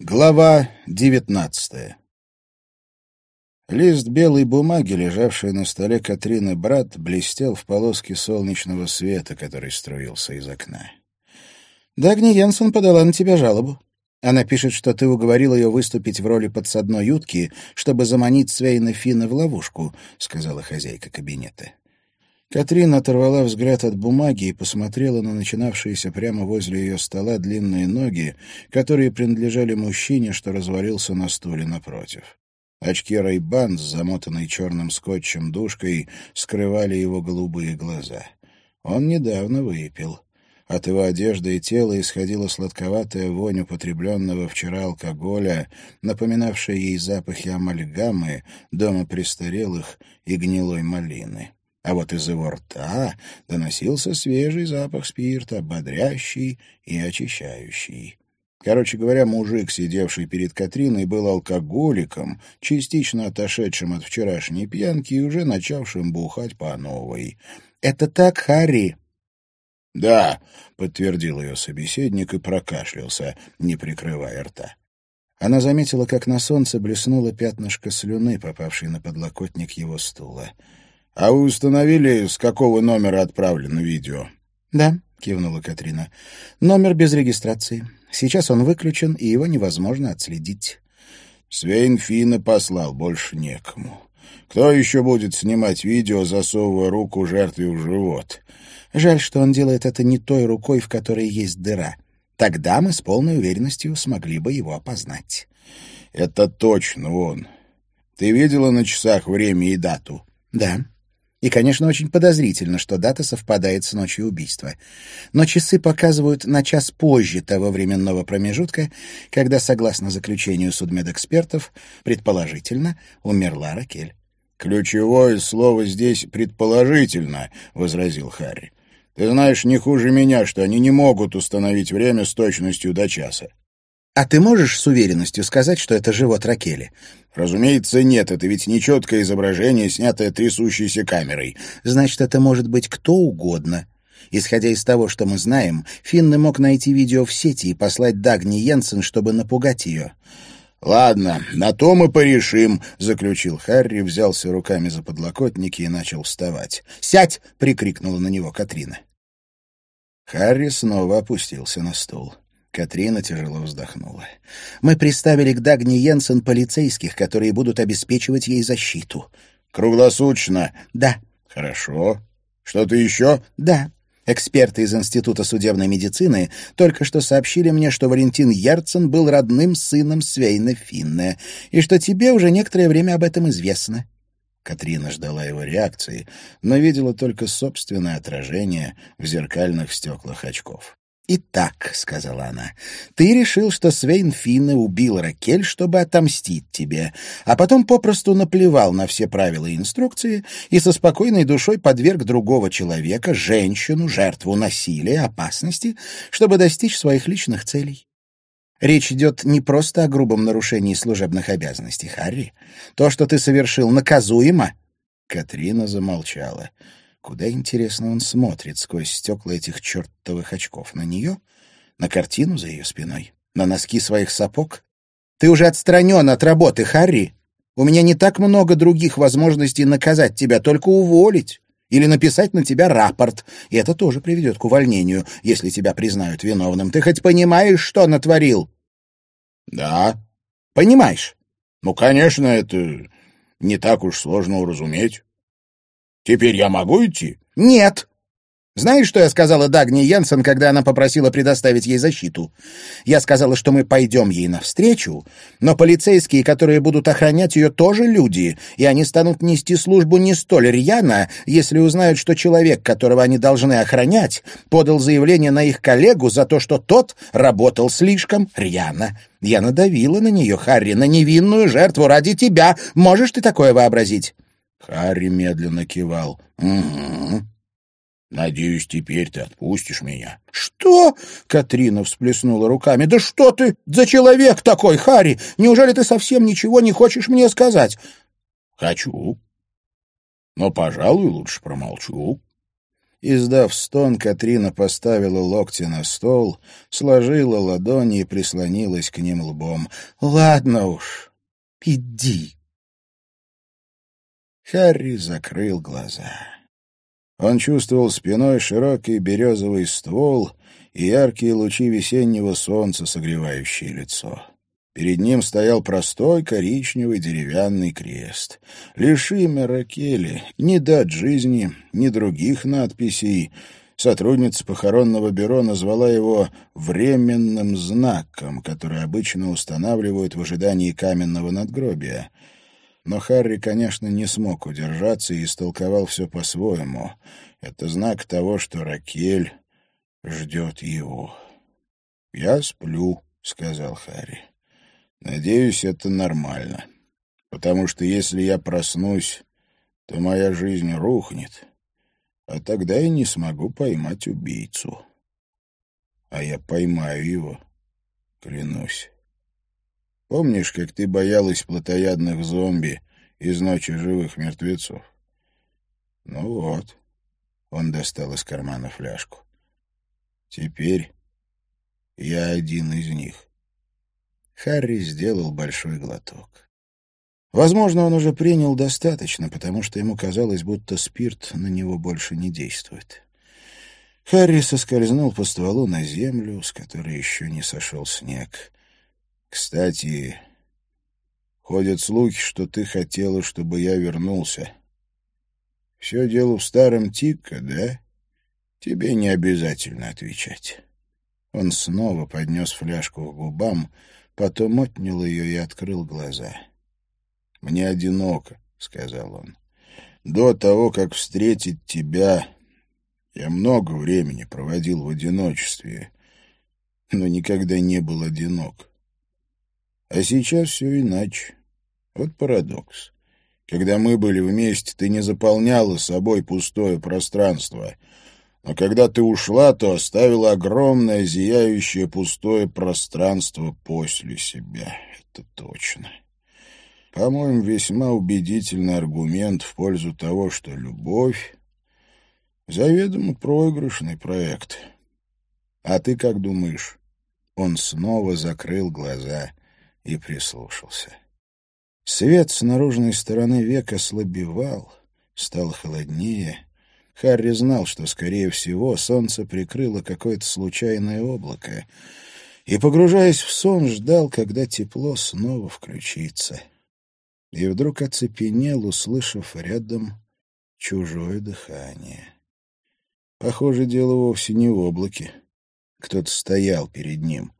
Глава девятнадцатая Лист белой бумаги, лежавший на столе Катрины брат, блестел в полоске солнечного света, который струился из окна. «Дагни Янсен подала на тебя жалобу. Она пишет, что ты уговорил ее выступить в роли подсадной утки, чтобы заманить Свейна Фина в ловушку», — сказала хозяйка кабинета. Катрин оторвала взгляд от бумаги и посмотрела на начинавшиеся прямо возле ее стола длинные ноги, которые принадлежали мужчине, что развалился на стуле напротив. Очки Райбан с замотанной черным скотчем душкой скрывали его голубые глаза. Он недавно выпил. От его одежды и тела исходила сладковатая вонь употребленного вчера алкоголя, напоминавшая ей запахи амальгамы, дома престарелых и гнилой малины а вот из его рта доносился свежий запах спирта, бодрящий и очищающий. Короче говоря, мужик, сидевший перед Катриной, был алкоголиком, частично отошедшим от вчерашней пьянки и уже начавшим бухать по новой. «Это так, Харри?» «Да», — подтвердил ее собеседник и прокашлялся, не прикрывая рта. Она заметила, как на солнце блеснуло пятнышко слюны, попавшей на подлокотник его стула. «А вы установили, с какого номера отправлено видео?» «Да», — кивнула Катрина. «Номер без регистрации. Сейчас он выключен, и его невозможно отследить». «Свейн Финна послал, больше некому. Кто еще будет снимать видео, засовывая руку жертве в живот?» «Жаль, что он делает это не той рукой, в которой есть дыра. Тогда мы с полной уверенностью смогли бы его опознать». «Это точно он. Ты видела на часах время и дату?» «Да». И, конечно, очень подозрительно, что дата совпадает с ночью убийства. Но часы показывают на час позже того временного промежутка, когда, согласно заключению судмедэкспертов, предположительно, умерла Ракель. «Ключевое слово здесь «предположительно», — возразил Харри. «Ты знаешь не хуже меня, что они не могут установить время с точностью до часа. А ты можешь с уверенностью сказать, что это живот Ракели? Разумеется, нет. Это ведь нечеткое изображение, снятое трясущейся камерой. Значит, это может быть кто угодно. Исходя из того, что мы знаем, Финны мог найти видео в сети и послать Дагни Йенсен, чтобы напугать ее. «Ладно, на то мы порешим», — заключил Харри, взялся руками за подлокотники и начал вставать. «Сядь!» — прикрикнула на него Катрина. Харри снова опустился на стул. Катрина тяжело вздохнула. «Мы приставили к Дагни Йенсен полицейских, которые будут обеспечивать ей защиту». «Круглосуточно?» «Да». «Хорошо. Что-то еще?» «Да». Эксперты из Института судебной медицины только что сообщили мне, что Валентин Ярцен был родным сыном Свейна Финне, и что тебе уже некоторое время об этом известно. Катрина ждала его реакции, но видела только собственное отражение в зеркальных стеклах очков. «Итак», — сказала она, — «ты решил, что Свейн Финне убил Ракель, чтобы отомстить тебе, а потом попросту наплевал на все правила и инструкции и со спокойной душой подверг другого человека, женщину, жертву насилия, опасности, чтобы достичь своих личных целей. Речь идет не просто о грубом нарушении служебных обязанностей, Харри. То, что ты совершил, наказуемо». Катрина замолчала. Куда, интересно, он смотрит сквозь стекла этих чертовых очков? На нее? На картину за ее спиной? На носки своих сапог? Ты уже отстранен от работы, Харри. У меня не так много других возможностей наказать тебя, только уволить. Или написать на тебя рапорт, и это тоже приведет к увольнению, если тебя признают виновным. Ты хоть понимаешь, что натворил? Да. Понимаешь? Ну, конечно, это не так уж сложно уразуметь. Теперь я могу идти? Нет. Знаешь, что я сказала Дагни Янсен, когда она попросила предоставить ей защиту? Я сказала, что мы пойдем ей навстречу, но полицейские, которые будут охранять ее, тоже люди, и они станут нести службу не столь рьяно, если узнают, что человек, которого они должны охранять, подал заявление на их коллегу за то, что тот работал слишком рьяно. Я надавила на нее, Харри, на невинную жертву ради тебя. Можешь ты такое вообразить? Харри медленно кивал. «Угу. Надеюсь, теперь ты отпустишь меня». «Что?» — Катрина всплеснула руками. «Да что ты за человек такой, Харри? Неужели ты совсем ничего не хочешь мне сказать?» «Хочу. Но, пожалуй, лучше промолчу. Издав стон, Катрина поставила локти на стол, сложила ладони и прислонилась к ним лбом. «Ладно уж, иди». Харри закрыл глаза. Он чувствовал спиной широкий березовый ствол и яркие лучи весеннего солнца, согревающие лицо. Перед ним стоял простой коричневый деревянный крест. Лишь имя Ракели, ни дат жизни, ни других надписей. Сотрудница похоронного бюро назвала его «временным знаком», который обычно устанавливают в ожидании каменного надгробия. Но Харри, конечно, не смог удержаться и истолковал все по-своему. Это знак того, что Ракель ждет его. «Я сплю», — сказал Харри. Надеюсь, это нормально. Потому что если я проснусь, то моя жизнь рухнет, а тогда я не смогу поймать убийцу. А я поймаю его, клянусь. Помнишь, как ты боялась плотоядных зомби из «Ночи живых мертвецов»? Ну вот, он достал из кармана фляжку. Теперь я один из них. Харри сделал большой глоток. Возможно, он уже принял достаточно, потому что ему казалось, будто спирт на него больше не действует. Харри соскользнул по стволу на землю, с которой еще не сошел снег. «Кстати, ходят слухи, что ты хотела, чтобы я вернулся. Все дело в старом Тикко, да? Тебе не обязательно отвечать». Он снова поднес фляжку к губам, Потом отнял ее и открыл глаза. «Мне одиноко», — сказал он. «До того, как встретить тебя, я много времени проводил в одиночестве, но никогда не был одинок. А сейчас все иначе. Вот парадокс. Когда мы были вместе, ты не заполняла собой пустое пространство — но когда ты ушла, то оставила огромное зияющее пустое пространство после себя. Это точно. По-моему, весьма убедительный аргумент в пользу того, что любовь — заведомо проигрышный проект. А ты как думаешь? Он снова закрыл глаза и прислушался. Свет с наружной стороны века слабевал, стал холоднее — Харри знал, что, скорее всего, солнце прикрыло какое-то случайное облако, и, погружаясь в сон, ждал, когда тепло снова включится. И вдруг оцепенел, услышав рядом чужое дыхание. Похоже, дело вовсе не в облаке. Кто-то стоял перед ним.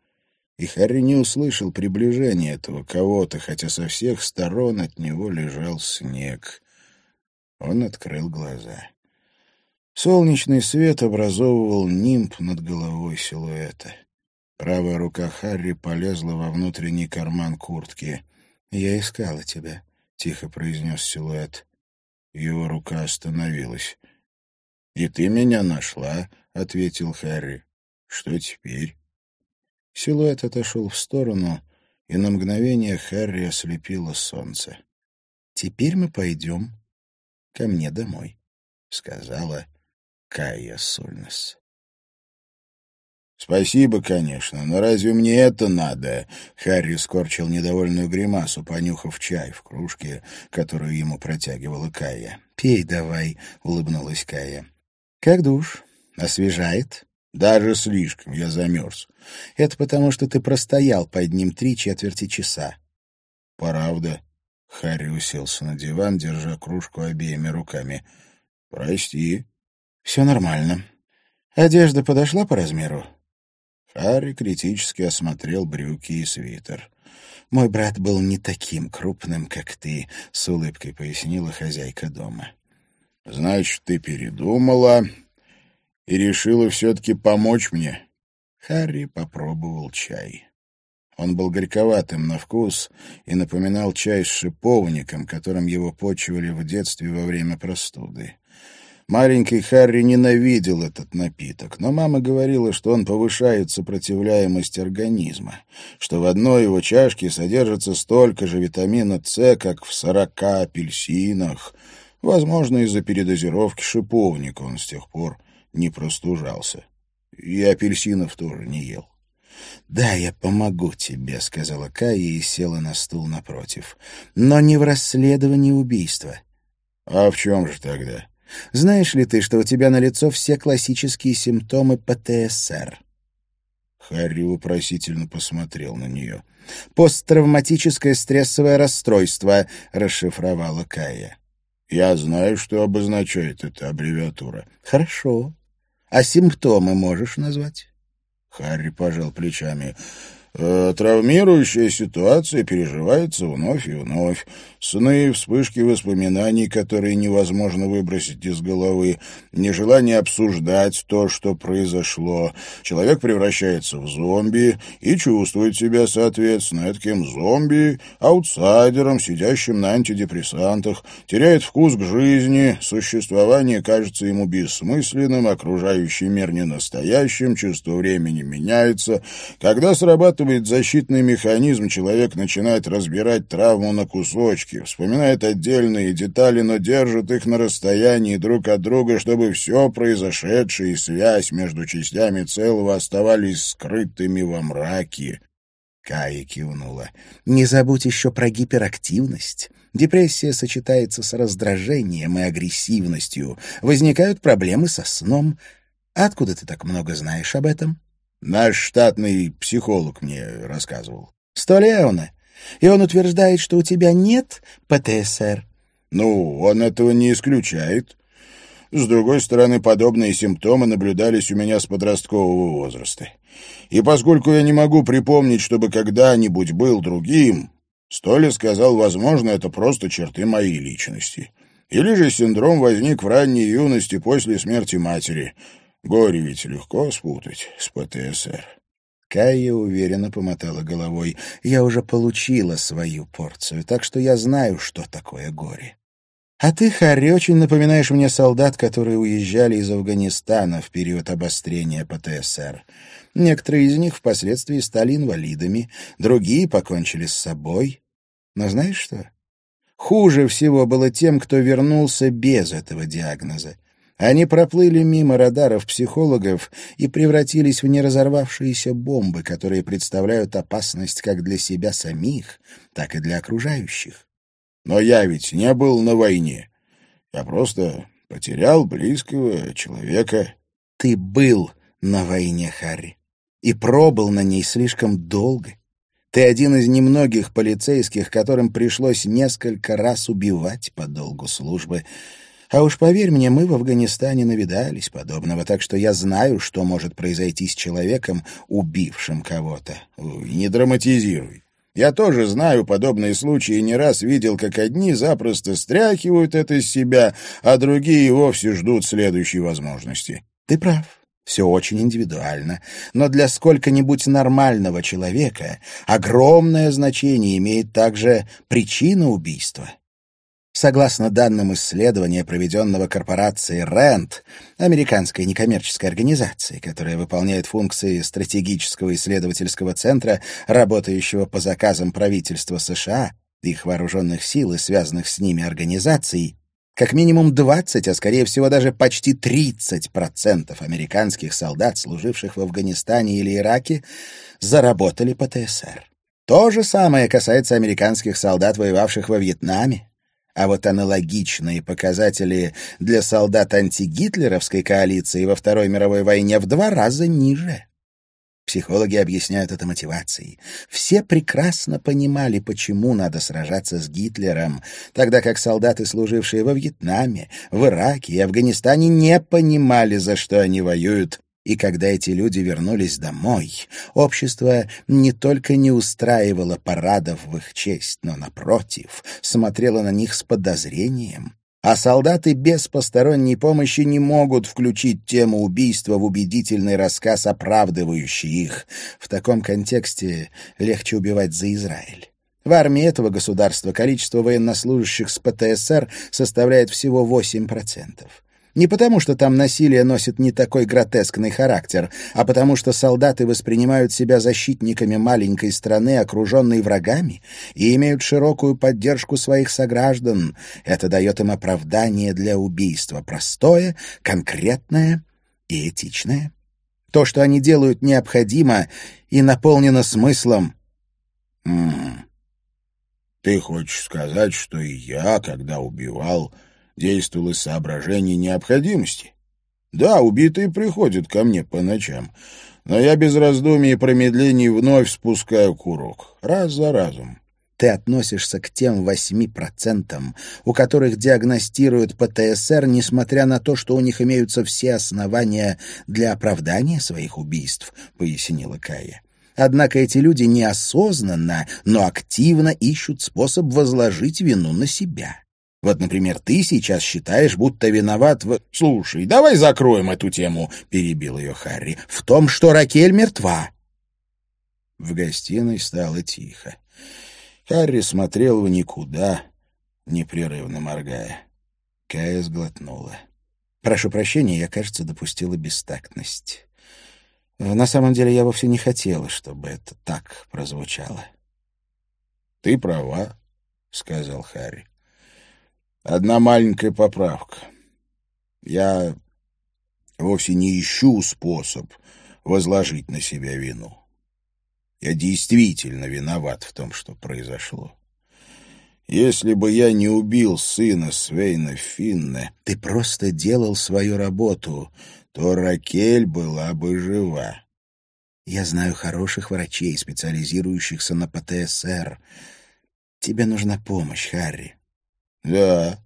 И Харри не услышал приближения этого кого-то, хотя со всех сторон от него лежал снег. Он открыл глаза. Солнечный свет образовывал нимб над головой силуэта. Правая рука Харри полезла во внутренний карман куртки. «Я искала тебя», — тихо произнес силуэт. Его рука остановилась. «И ты меня нашла», — ответил Харри. «Что теперь?» Силуэт отошел в сторону, и на мгновение Харри ослепило солнце. «Теперь мы пойдем ко мне домой», — сказала Кая Сульнес. «Спасибо, конечно, но разве мне это надо?» Харри скорчил недовольную гримасу, понюхав чай в кружке, которую ему протягивала Кая. «Пей давай», — улыбнулась Кая. «Как душ? Освежает?» «Даже слишком, я замерз». «Это потому, что ты простоял под ним три четверти часа». «Правда?» Харри уселся на диван, держа кружку обеими руками. «Прости». Все нормально. Одежда подошла по размеру? Харри критически осмотрел брюки и свитер. «Мой брат был не таким крупным, как ты», — с улыбкой пояснила хозяйка дома. «Значит, ты передумала и решила все-таки помочь мне?» Харри попробовал чай. Он был горьковатым на вкус и напоминал чай с шиповником, которым его почивали в детстве во время простуды. Маленький Харри ненавидел этот напиток, но мама говорила, что он повышает сопротивляемость организма, что в одной его чашке содержится столько же витамина С, как в сорока апельсинах. Возможно, из-за передозировки шиповника он с тех пор не простужался. И апельсинов тоже не ел. «Да, я помогу тебе», — сказала Кая и села на стул напротив. «Но не в расследовании убийства». «А в чем же тогда?» «Знаешь ли ты, что у тебя на лицо все классические симптомы ПТСР?» Харри вопросительно посмотрел на нее. «Посттравматическое стрессовое расстройство», — расшифровала Кая. «Я знаю, что обозначает эта аббревиатура». «Хорошо. А симптомы можешь назвать?» Харри пожал плечами. Э, травмирующая ситуация переживается вновь и вновь. Сны, вспышки воспоминаний, которые невозможно выбросить из головы, нежелание обсуждать то, что произошло. Человек превращается в зомби и чувствует себя, соответственно, таким зомби, аутсайдером, сидящим на антидепрессантах, теряет вкус к жизни, существование кажется ему бессмысленным, окружающий мир ненастоящим, чувство времени меняется. Когда срабатывает срабатывает защитный механизм, человек начинает разбирать травму на кусочки, вспоминает отдельные детали, но держит их на расстоянии друг от друга, чтобы все произошедшее и связь между частями целого оставались скрытыми во мраке. Кая кивнула. «Не забудь еще про гиперактивность. Депрессия сочетается с раздражением и агрессивностью. Возникают проблемы со сном. Откуда ты так много знаешь об этом?» Наш штатный психолог мне рассказывал. Столеона. И он утверждает, что у тебя нет ПТСР. Ну, он этого не исключает. С другой стороны, подобные симптомы наблюдались у меня с подросткового возраста. И поскольку я не могу припомнить, чтобы когда-нибудь был другим, Столи сказал, возможно, это просто черты моей личности. Или же синдром возник в ранней юности после смерти матери — Горе ведь легко спутать с ПТСР. Кайя уверенно помотала головой. «Я уже получила свою порцию, так что я знаю, что такое горе. А ты, Харри, очень напоминаешь мне солдат, которые уезжали из Афганистана в период обострения ПТСР. Некоторые из них впоследствии стали инвалидами, другие покончили с собой. Но знаешь что? Хуже всего было тем, кто вернулся без этого диагноза. Они проплыли мимо радаров психологов и превратились в неразорвавшиеся бомбы, которые представляют опасность как для себя самих, так и для окружающих. Но я ведь не был на войне. Я просто потерял близкого человека. Ты был на войне, Харри, и пробыл на ней слишком долго. Ты один из немногих полицейских, которым пришлось несколько раз убивать по долгу службы — а уж поверь мне, мы в Афганистане навидались подобного, так что я знаю, что может произойти с человеком, убившим кого-то. Не драматизируй. Я тоже знаю подобные случаи и не раз видел, как одни запросто стряхивают это из себя, а другие вовсе ждут следующей возможности. Ты прав. Все очень индивидуально, но для сколько-нибудь нормального человека огромное значение имеет также причина убийства. Согласно данным исследования, проведенного корпорацией RAND, американской некоммерческой организации, которая выполняет функции стратегического исследовательского центра, работающего по заказам правительства США, их вооруженных сил и связанных с ними организаций, как минимум 20, а скорее всего даже почти 30% американских солдат, служивших в Афганистане или Ираке, заработали по ТСР. То же самое касается американских солдат, воевавших во Вьетнаме, а вот аналогичные показатели для солдат антигитлеровской коалиции во Второй мировой войне в два раза ниже. Психологи объясняют это мотивацией. Все прекрасно понимали, почему надо сражаться с Гитлером, тогда как солдаты, служившие во Вьетнаме, в Ираке и Афганистане, не понимали, за что они воюют и когда эти люди вернулись домой, общество не только не устраивало парадов в их честь, но, напротив, смотрело на них с подозрением. А солдаты без посторонней помощи не могут включить тему убийства в убедительный рассказ, оправдывающий их. В таком контексте легче убивать за Израиль. В армии этого государства количество военнослужащих с ПТСР составляет всего 8%. Не потому, что там насилие носит не такой гротескный характер, а потому что солдаты воспринимают себя защитниками маленькой страны, окруженной врагами, и имеют широкую поддержку своих сограждан. Это дает им оправдание для убийства. Простое, конкретное И этичное. То, что они делают, необходимо и наполнено смыслом. Ты хочешь сказать, что и я, когда убивал, действовал из соображений необходимости? Да, убитые приходят ко мне по ночам, но я без раздумий и промедлений вновь спускаю курок, раз за разом. Ты относишься к тем восьми процентам, у которых диагностируют ПТСР, несмотря на то, что у них имеются все основания для оправдания своих убийств, — пояснила Кая. Однако эти люди неосознанно, но активно ищут способ возложить вину на себя. Вот, например, ты сейчас считаешь, будто виноват в... — Слушай, давай закроем эту тему, — перебил ее Харри, — в том, что Ракель мертва. В гостиной стало тихо. Харри смотрел в никуда, непрерывно моргая. Кая сглотнула. «Прошу прощения, я, кажется, допустила бестактность. На самом деле я вовсе не хотела, чтобы это так прозвучало». «Ты права», — сказал Харри. «Одна маленькая поправка. Я вовсе не ищу способ возложить на себя вину. Я действительно виноват в том, что произошло. Если бы я не убил сына Свейна Финна, ты просто делал свою работу, то Ракель была бы жива. Я знаю хороших врачей, специализирующихся на ПТСР. Тебе нужна помощь, Харри. Да,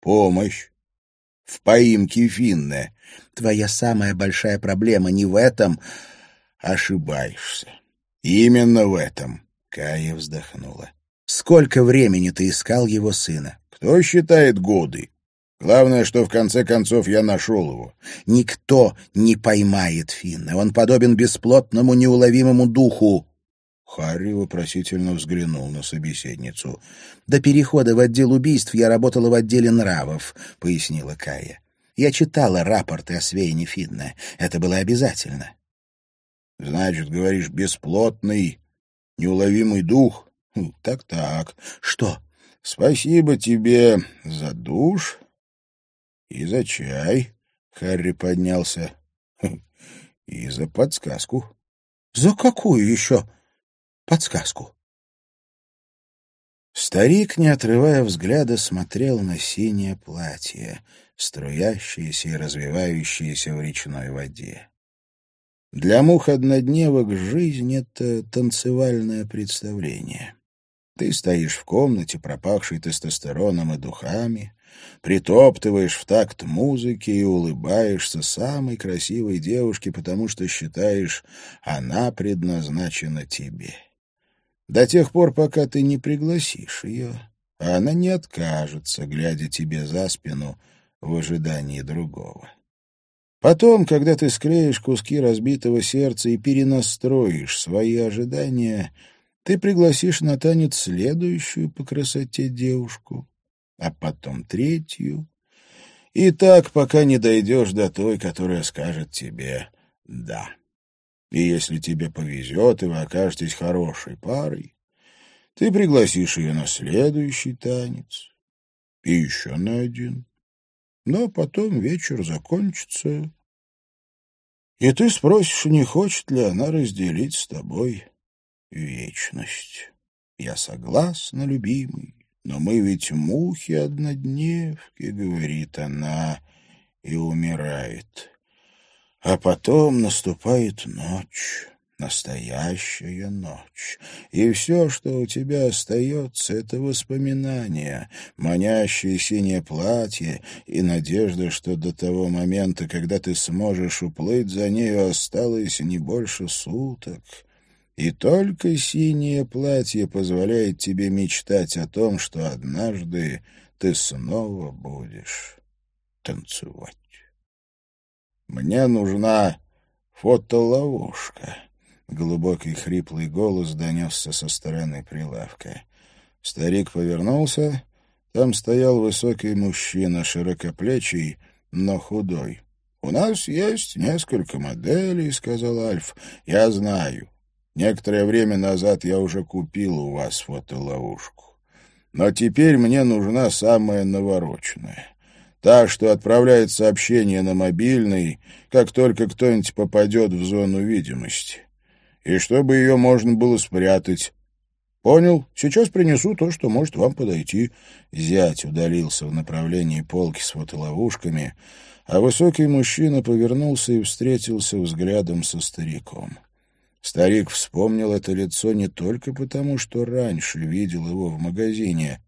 помощь. В поимке Финна. Твоя самая большая проблема не в этом. Ошибаешься. Именно в этом. Кая вздохнула. Сколько времени ты искал его сына? Кто считает годы? Главное, что в конце концов я нашел его. Никто не поймает Финна. Он подобен бесплотному неуловимому духу. Харри вопросительно взглянул на собеседницу. «До перехода в отдел убийств я работала в отделе нравов», — пояснила Кая. «Я читала рапорты о Свейне Финна. Это было обязательно. Значит, говоришь, бесплотный, неуловимый дух? Хм, так-так. Что? Спасибо тебе за душ и за чай. Харри поднялся. Хм, и за подсказку. За какую еще подсказку? Старик, не отрывая взгляда, смотрел на синее платье, струящееся и развивающееся в речной воде. Для мух-однодневок жизнь — это танцевальное представление. Ты стоишь в комнате, пропахшей тестостероном и духами, притоптываешь в такт музыки и улыбаешься самой красивой девушке, потому что считаешь, она предназначена тебе. До тех пор, пока ты не пригласишь ее, а она не откажется, глядя тебе за спину в ожидании другого. Потом, когда ты склеишь куски разбитого сердца и перенастроишь свои ожидания, ты пригласишь на танец следующую по красоте девушку, а потом третью. И так, пока не дойдешь до той, которая скажет тебе «да». И если тебе повезет, и вы окажетесь хорошей парой, ты пригласишь ее на следующий танец и еще на один. Но потом вечер закончится, и ты спросишь, не хочет ли она разделить с тобой вечность. Я согласна, любимый, но мы ведь мухи-однодневки, — говорит она, и умирает. А потом наступает ночь настоящая ночь, и все, что у тебя остается, — это воспоминания, манящее синее платье и надежда, что до того момента, когда ты сможешь уплыть за нею, осталось не больше суток. И только синее платье позволяет тебе мечтать о том, что однажды ты снова будешь танцевать. Мне нужна фотоловушка. Глубокий хриплый голос донесся со стороны прилавка. Старик повернулся. Там стоял высокий мужчина, широкоплечий, но худой. «У нас есть несколько моделей», — сказал Альф. «Я знаю. Некоторое время назад я уже купил у вас фотоловушку. Но теперь мне нужна самая навороченная. Та, что отправляет сообщение на мобильный, как только кто-нибудь попадет в зону видимости. И чтобы ее можно было спрятать. Понял? Сейчас принесу то, что может вам подойти. Зять удалился в направлении полки с фотоловушками, а высокий мужчина повернулся и встретился взглядом со стариком. Старик вспомнил это лицо не только потому, что раньше видел его в магазине,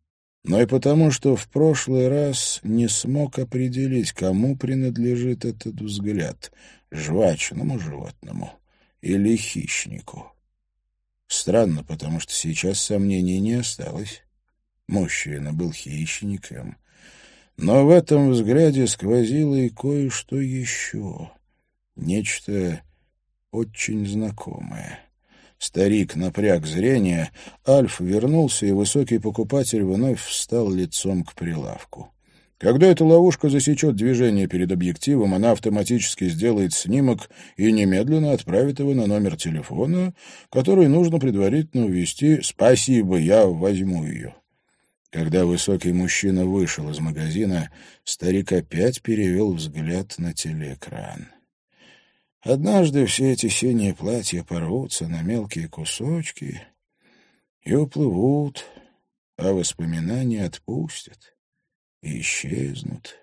но и потому, что в прошлый раз не смог определить, кому принадлежит этот взгляд — жвачному животному или хищнику. Странно, потому что сейчас сомнений не осталось. Мужчина был хищником. Но в этом взгляде сквозило и кое-что еще. Нечто очень знакомое. Старик напряг зрение, Альф вернулся, и высокий покупатель вновь встал лицом к прилавку. Когда эта ловушка засечет движение перед объективом, она автоматически сделает снимок и немедленно отправит его на номер телефона, который нужно предварительно ввести «Спасибо, я возьму ее». Когда высокий мужчина вышел из магазина, старик опять перевел взгляд на телеэкран. Однажды все эти синие платья порвутся на мелкие кусочки и уплывут, а воспоминания отпустят и исчезнут.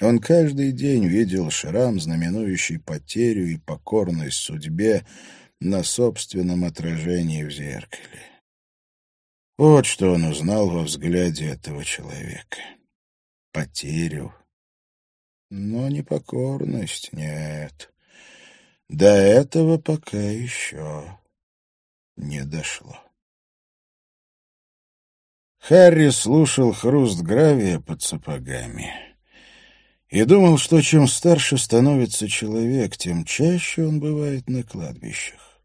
Он каждый день видел шрам, знаменующий потерю и покорность судьбе на собственном отражении в зеркале. Вот что он узнал во взгляде этого человека. Потерю но не покорность, нет. До этого пока еще не дошло. Харри слушал хруст гравия под сапогами и думал, что чем старше становится человек, тем чаще он бывает на кладбищах.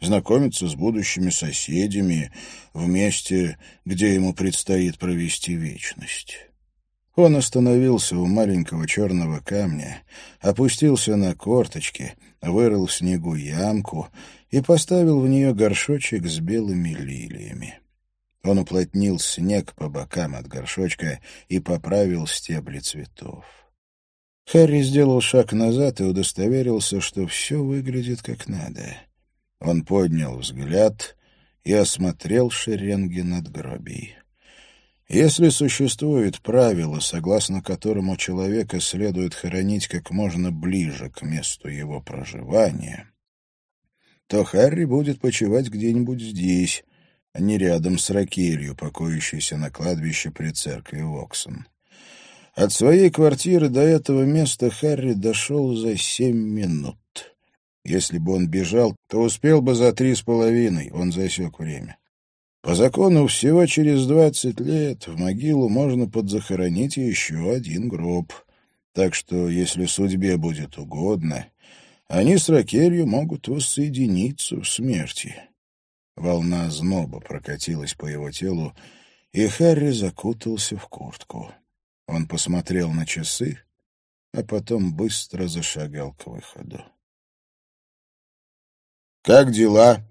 Знакомится с будущими соседями в месте, где ему предстоит провести вечность. Он остановился у маленького черного камня, опустился на корточки, вырыл в снегу ямку и поставил в нее горшочек с белыми лилиями. Он уплотнил снег по бокам от горшочка и поправил стебли цветов. Харри сделал шаг назад и удостоверился, что все выглядит как надо. Он поднял взгляд и осмотрел шеренги надгробий. Если существует правило, согласно которому человека следует хоронить как можно ближе к месту его проживания, то Харри будет почивать где-нибудь здесь, а не рядом с Ракелью, покоящейся на кладбище при церкви Воксон. От своей квартиры до этого места Харри дошел за семь минут. Если бы он бежал, то успел бы за три с половиной, он засек время. По закону всего через двадцать лет в могилу можно подзахоронить еще один гроб. Так что, если судьбе будет угодно, они с Ракелью могут воссоединиться в смерти. Волна зноба прокатилась по его телу, и Харри закутался в куртку. Он посмотрел на часы, а потом быстро зашагал к выходу. «Как дела?»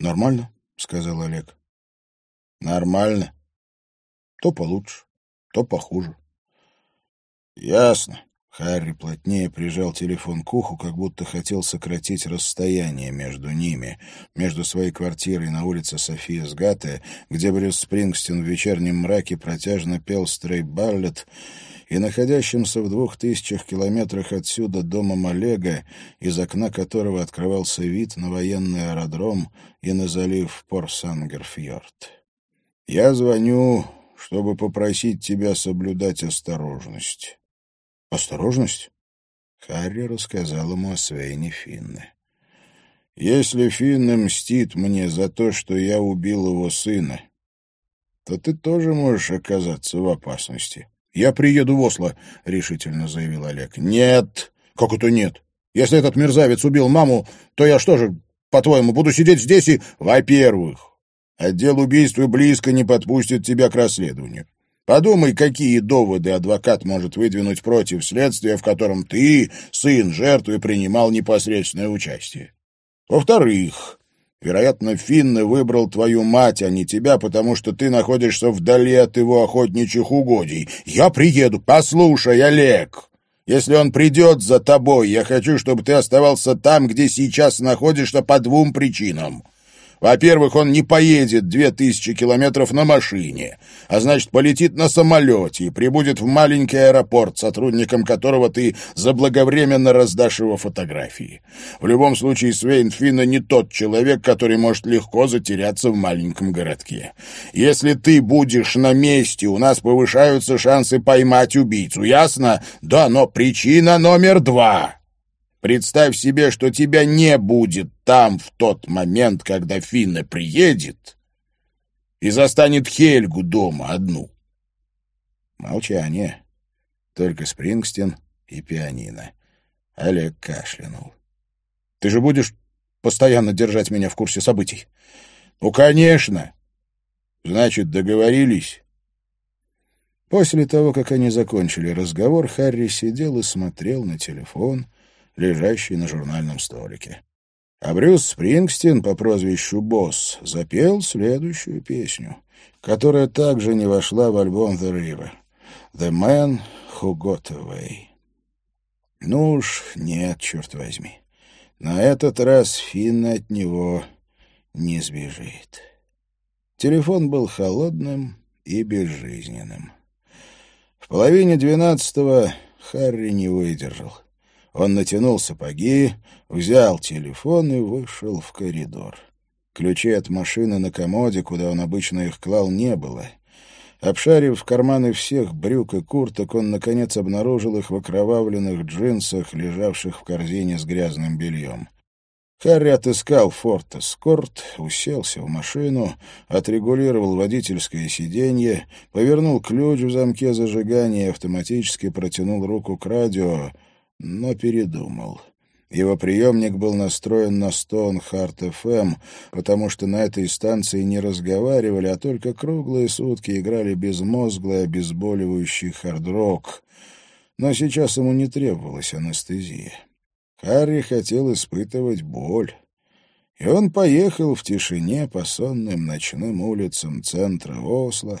«Нормально», — сказал Олег. «Нормально. То получше, то похуже». «Ясно». Харри плотнее прижал телефон к уху, как будто хотел сократить расстояние между ними, между своей квартирой на улице София Сгаты, где Брюс Спрингстин в вечернем мраке протяжно пел «Стрей Баллет», и находящимся в двух тысячах километрах отсюда домом Олега, из окна которого открывался вид на военный аэродром и на залив Порсангерфьорд. «Я звоню, чтобы попросить тебя соблюдать осторожность». «Осторожность?» Харри рассказал ему о Свейне Финне. «Если Финне мстит мне за то, что я убил его сына, то ты тоже можешь оказаться в опасности». «Я приеду в Осло», — решительно заявил Олег. «Нет». «Как это нет? Если этот мерзавец убил маму, то я что же, по-твоему, буду сидеть здесь и...» «Во-первых, отдел убийства близко не подпустит тебя к расследованию. Подумай, какие доводы адвокат может выдвинуть против следствия, в котором ты, сын жертвы, принимал непосредственное участие. Во-вторых, Вероятно, Финны выбрал твою мать, а не тебя, потому что ты находишься вдали от его охотничьих угодий. Я приеду. Послушай, Олег, если он придет за тобой, я хочу, чтобы ты оставался там, где сейчас находишься по двум причинам. Во-первых, он не поедет две тысячи километров на машине, а значит, полетит на самолете и прибудет в маленький аэропорт, сотрудником которого ты заблаговременно раздашь его фотографии. В любом случае, Свейн Финна не тот человек, который может легко затеряться в маленьком городке. Если ты будешь на месте, у нас повышаются шансы поймать убийцу, ясно? Да, но причина номер два. Представь себе, что тебя не будет там в тот момент, когда Финна приедет и застанет Хельгу дома одну. Молчание. Только Спрингстин и пианино. Олег кашлянул. — Ты же будешь постоянно держать меня в курсе событий? — Ну, конечно. Значит, договорились? После того, как они закончили разговор, Харри сидел и смотрел на телефон, лежащий на журнальном столике. А Брюс Спрингстин по прозвищу Босс запел следующую песню, которая также не вошла в альбом The River. «The Man Who Got Away». Ну уж нет, черт возьми. На этот раз Финн от него не сбежит. Телефон был холодным и безжизненным. В половине двенадцатого Харри не выдержал. Он натянул сапоги, взял телефон и вышел в коридор. Ключей от машины на комоде, куда он обычно их клал, не было. Обшарив карманы всех брюк и курток, он, наконец, обнаружил их в окровавленных джинсах, лежавших в корзине с грязным бельем. Харри отыскал форт Эскорт, уселся в машину, отрегулировал водительское сиденье, повернул ключ в замке зажигания и автоматически протянул руку к радио — но передумал. Его приемник был настроен на FM, потому что на этой станции не разговаривали, а только круглые сутки играли безмозглый, обезболивающий хард-рок. Но сейчас ему не требовалась анестезия. Харри хотел испытывать боль. И он поехал в тишине по сонным ночным улицам центра Осло,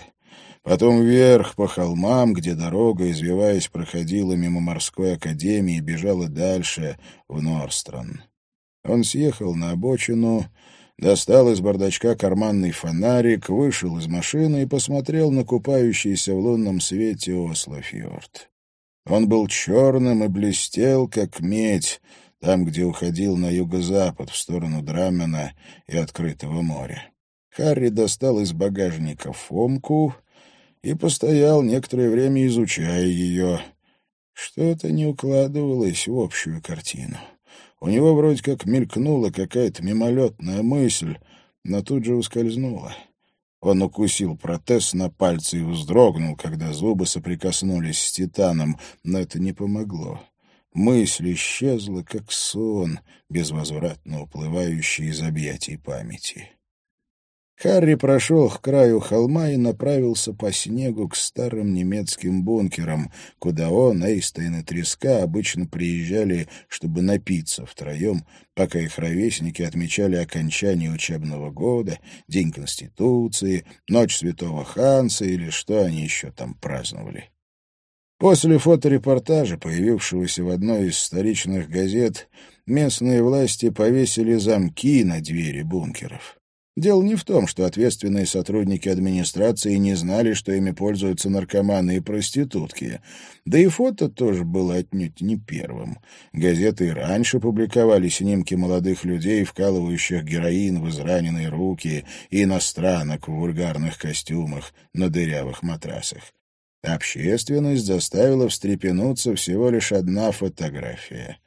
Потом вверх по холмам, где дорога, извиваясь, проходила мимо морской академии и бежала дальше, в Норстрон. Он съехал на обочину, достал из бардачка карманный фонарик, вышел из машины и посмотрел на купающийся в лунном свете Ослофьорд. Он был черным и блестел, как медь, там, где уходил на юго-запад, в сторону Драмена и открытого моря. Харри достал из багажника фомку — и постоял некоторое время, изучая ее. Что-то не укладывалось в общую картину. У него вроде как мелькнула какая-то мимолетная мысль, но тут же ускользнула. Он укусил протез на пальце и вздрогнул, когда зубы соприкоснулись с титаном, но это не помогло. Мысль исчезла, как сон, безвозвратно уплывающий из объятий памяти. Харри прошел к краю холма и направился по снегу к старым немецким бункерам, куда он, Эйстейн и Треска обычно приезжали, чтобы напиться втроем, пока их ровесники отмечали окончание учебного года, День Конституции, Ночь Святого Ханса или что они еще там праздновали. После фоторепортажа, появившегося в одной из столичных газет, местные власти повесили замки на двери бункеров. Дело не в том, что ответственные сотрудники администрации не знали, что ими пользуются наркоманы и проститутки. Да и фото тоже было отнюдь не первым. Газеты и раньше публиковали снимки молодых людей, вкалывающих героин в израненные руки, и иностранок в вульгарных костюмах на дырявых матрасах. Общественность заставила встрепенуться всего лишь одна фотография.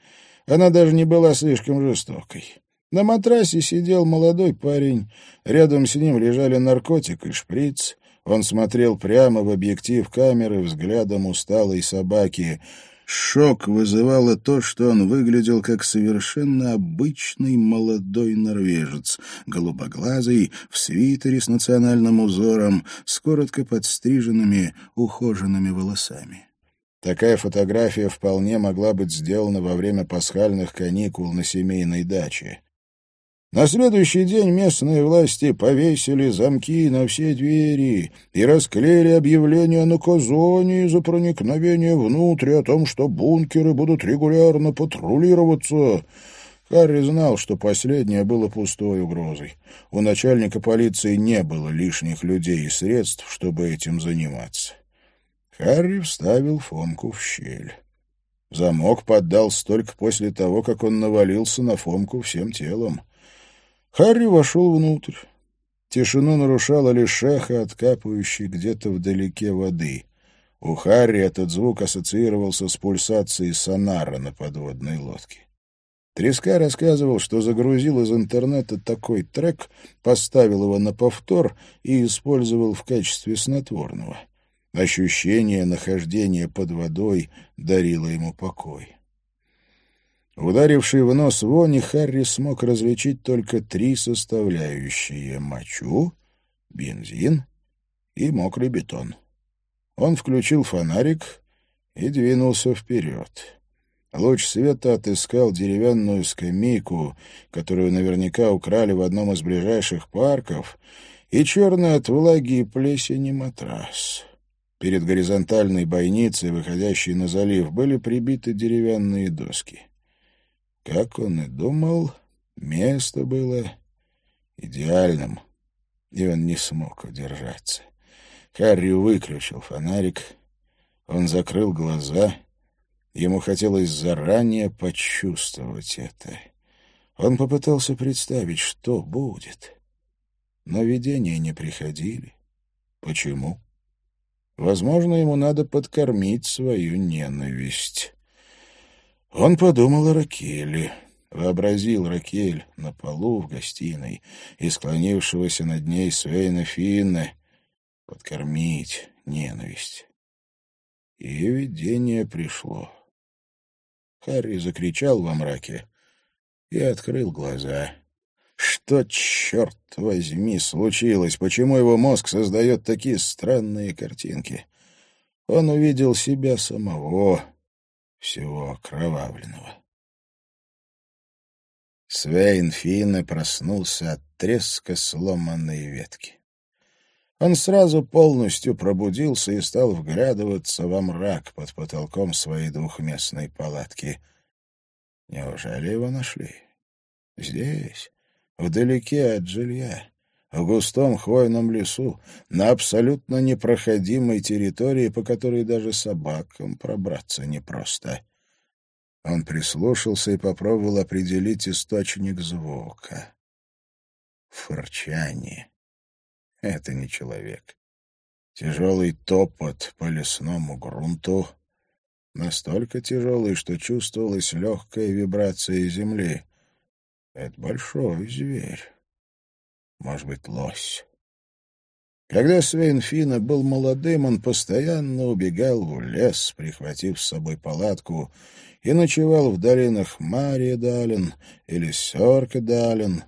Она даже не была слишком жестокой. На матрасе сидел молодой парень. Рядом с ним лежали наркотик и шприц. Он смотрел прямо в объектив камеры взглядом усталой собаки. Шок вызывало то, что он выглядел как совершенно обычный молодой норвежец, голубоглазый, в свитере с национальным узором, с коротко подстриженными, ухоженными волосами. Такая фотография вполне могла быть сделана во время пасхальных каникул на семейной даче. На следующий день местные власти повесили замки на все двери и расклеили объявление о наказании за проникновение внутрь о том, что бункеры будут регулярно патрулироваться. Харри знал, что последнее было пустой угрозой. У начальника полиции не было лишних людей и средств, чтобы этим заниматься. Харри вставил Фомку в щель. Замок поддался только после того, как он навалился на Фомку всем телом. Харри вошел внутрь. Тишину нарушало лишь эхо, откапывающей где-то вдалеке воды. У Харри этот звук ассоциировался с пульсацией сонара на подводной лодке. Треска рассказывал, что загрузил из интернета такой трек, поставил его на повтор и использовал в качестве снотворного. Ощущение нахождения под водой дарило ему покой. Ударивший в нос вони, Харри смог различить только три составляющие — мочу, бензин и мокрый бетон. Он включил фонарик и двинулся вперед. Луч света отыскал деревянную скамейку, которую наверняка украли в одном из ближайших парков, и черный от влаги и плесени матрас. Перед горизонтальной бойницей, выходящей на залив, были прибиты деревянные доски. Как он и думал, место было идеальным, и он не смог удержаться. Харри выключил фонарик, он закрыл глаза, ему хотелось заранее почувствовать это. Он попытался представить, что будет, но видения не приходили. Почему? Возможно, ему надо подкормить свою ненависть. Он подумал о Ракеле, вообразил Ракель на полу в гостиной и склонившегося над ней Свейна Финна подкормить ненависть. И видение пришло. Харри закричал во мраке и открыл глаза. Что, черт возьми, случилось? Почему его мозг создает такие странные картинки? Он увидел себя самого, всего окровавленного. Свейн Финне проснулся от треска сломанной ветки. Он сразу полностью пробудился и стал вглядываться во мрак под потолком своей двухместной палатки. Неужели его нашли? Здесь, вдалеке от жилья в густом хвойном лесу, на абсолютно непроходимой территории, по которой даже собакам пробраться непросто. Он прислушался и попробовал определить источник звука. Фырчание. Это не человек. Тяжелый топот по лесному грунту, настолько тяжелый, что чувствовалась легкая вибрация земли. Это большой зверь может быть, лось. Когда Свейн был молодым, он постоянно убегал в лес, прихватив с собой палатку, и ночевал в долинах Мария-Далин или Сёрка-Далин.